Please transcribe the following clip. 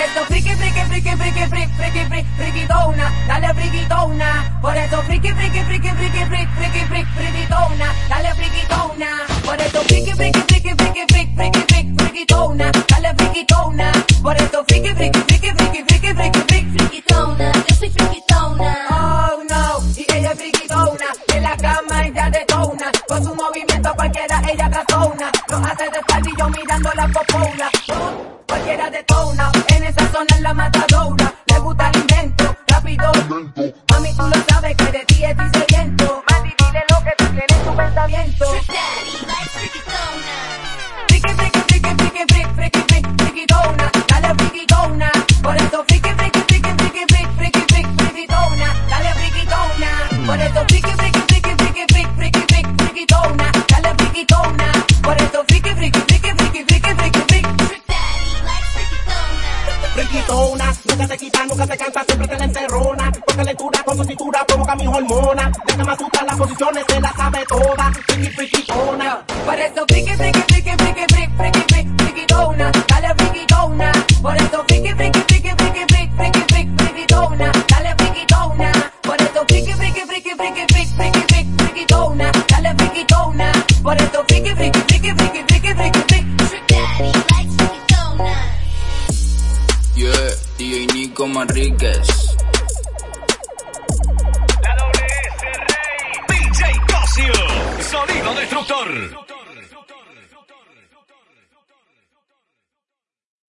eso friki, friki, friki, friki, friki, friki, friki, frikitona, dale frikitona. Por eso friki, friki, friki, friki, friki, friki, friki, frikitona, dale frikitona. Por eso friki, friki, friki, friki, friki, friki, friki, frikitona, dale frikitona. Por eso friki, friki, friki, friki, friki, friki, friki, Frikitona, yo soy frikitona. Oh no, y ella es frikitona, en la cama ella detona, con su movimiento cualquiera ella gastona, lo hace de estar y yo mirando la popona, rápido, mami tú lo sabes que de ti es diseyento, Friquitona, nunca se quita, nunca se cansa, siempre te la encerrona. Con calentura, con su cintura, provoca mis hormonas. Deja más asusta las posiciones, se la sabe toda. Friki, friquitona. Por eso friki, friki, friki, friki, friki, friki, friki, frikitona, dale frikitona. Por eso friki, friki, friki, friki, friki, friki, friki, frikitona, dale frikitona. Por eso friki, friki, friki, friki, friki, friki, Yeah, DJ Nico Manríquez. La WS Rey. DJ Cosio. Sonido destructor.